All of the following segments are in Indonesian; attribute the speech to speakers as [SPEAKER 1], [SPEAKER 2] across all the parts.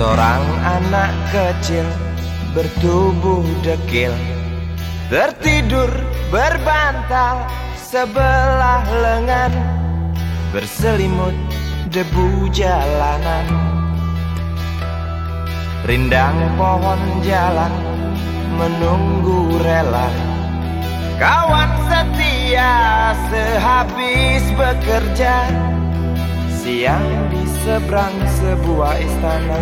[SPEAKER 1] Seorang anak kecil bertubuh dekil Tertidur berbantal sebelah lengan Berselimut debu jalanan. Rindang pohon jalan menunggu rela. Kawan setia sehabis bekerja Siang di seberang sebuah istana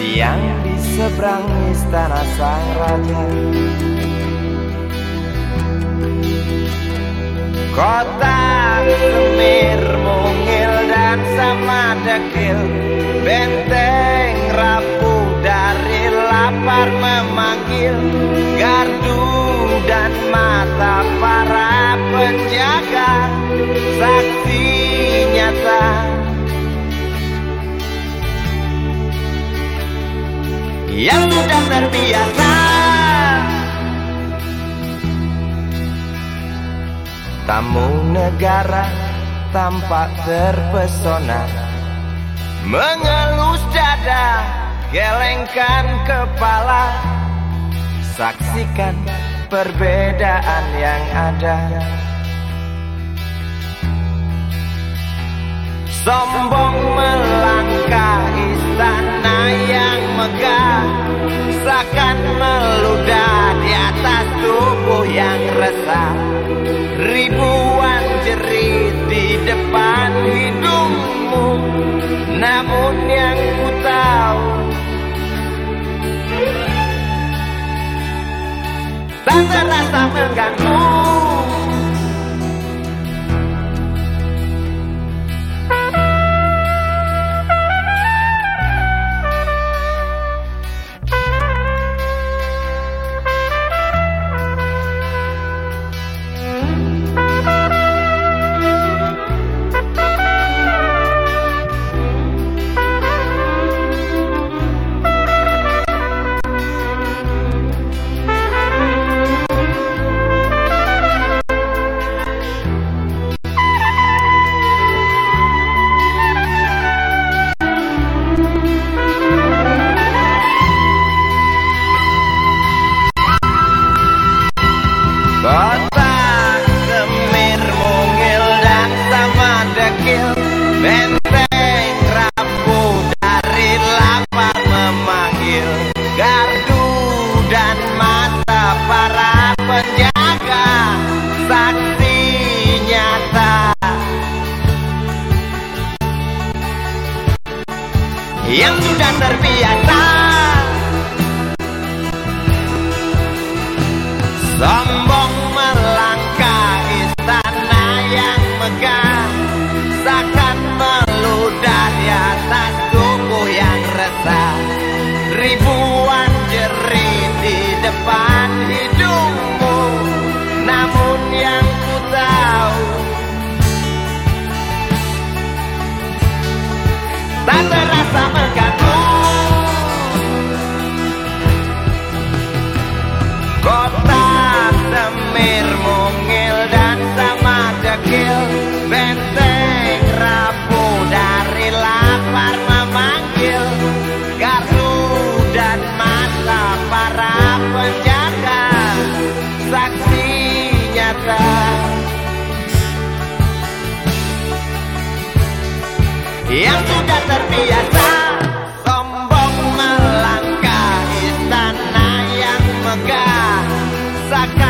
[SPEAKER 1] Siang di seberang istana sang raja. Kota Semir, Mungil dan sama dekil Tamu negara tampak terpesona. Mengelus dada, gelengkan kepala. Saksikan perbedaan yang ada. Sombong melangkah istana yang megah Seakan meludah di atas tubuh yang resah. Ribuan jerit di depan hidungmu Namun yang ku tahu. Tak terasa mengganggu Yang sudah terbiasa. Sombong Yang sudah terbiasa Sombong melangkah istana yang megah. Seakan